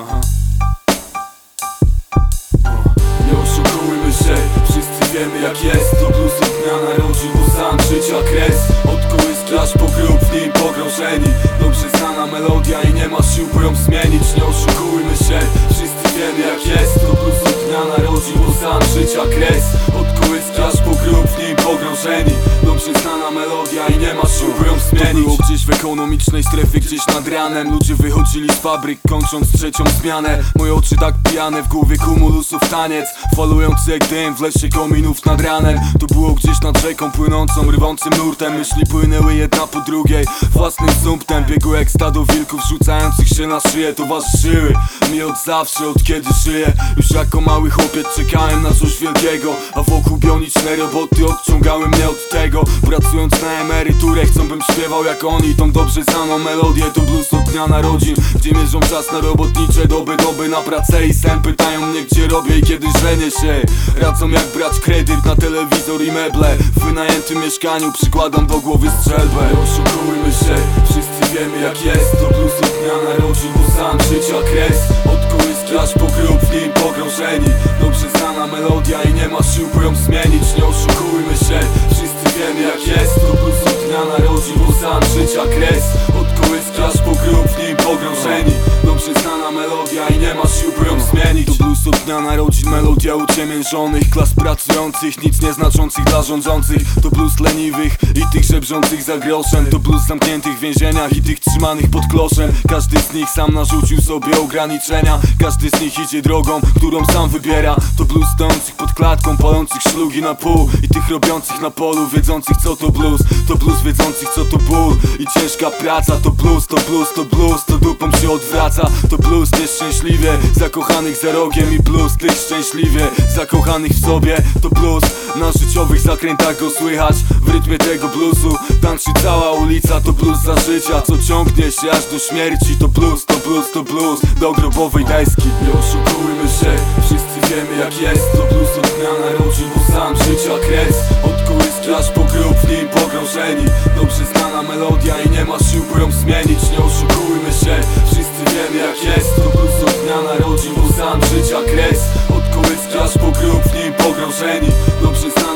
Aha. Nie oszukujmy się, wszyscy wiemy jak jest. To plus od dnia narodził sam życia kres. Od kołyski aż po grób w nim pogrążeni. Dobrze znana melodia i nie ma sił by ją zmienić. Nie oszukujmy się, wszyscy wiemy jak jest. To plus od dnia narodził sam życia kres. Zmienić. To było gdzieś w ekonomicznej strefie, gdzieś nad ranem. Ludzie wychodzili z fabryk, kończąc trzecią zmianę. Moje oczy tak pijane, w głowie kumulusów taniec. Falujący jak dym w lesie kominów nad ranem. To było gdzieś nad rzeką płynącą, rywącym nurtem. Myśli płynęły jedna po drugiej, własnym zumptem Biegły jak stado wilków rzucających się na szyję Towarzyszyły mi od zawsze, od kiedy żyję. Już jako mały chłopiec czekałem na coś wielkiego A wokół bioniczne roboty odciągały mnie od tego. Pracując na emeryturę chcą bym śpiewał jak oni Tą dobrze znaną melodię to blues od dnia narodzin. Gdzie mierzą czas na robotnicze doby, doby na pracę i sen. Pytają mnie gdzie robię i kiedy żenię się. Radzą jak brać kredyt na telewizor i meble. W wynajętym mieszkaniu przykładam do głowy strzelbę. Oszukujmy się, wszyscy wiemy jak jest. To blues od dnia narodzin, bo sam życia kres melodia i nie ma sił by ją zmienić Od dnia narodzin, melodia uciemiężonych Klas pracujących, nic nieznaczących dla rządzących. To blues leniwych i tych żebrzących za groszem. To blues zamkniętych w więzieniach i tych trzymanych pod kloszem. Każdy z nich sam narzucił sobie ograniczenia. Każdy z nich idzie drogą, którą sam wybiera. To blues stojących pod klatką, palących szlugi na pół I tych robiących na polu, wiedzących co to blues To blues wiedzących co to ból i ciężka praca. To blues, to blues, to blues, to dupą się odwraca. To blues nieszczęśliwie, zakochanych za rogiem I blues tych szczęśliwie, zakochanych w sobie To blues, na życiowych zakrętach go słychać W rytmie tego bluesu. Tańczy cała ulica To blues za życia, co ciągnie się aż do śmierci To blues, to blues, to blues, do grobowej deski Nie oszukujmy się, wszyscy wiemy jak jest. To blues od dnia narodzin, bo sam życia kres. Od kołyski aż po grób w nim pogrążeni. Dobrze znana melodia i nie ma do dnia narodzin, bo sam życia kres. Od kołyski aż po grób w nim pogrążeni. Dobrze znany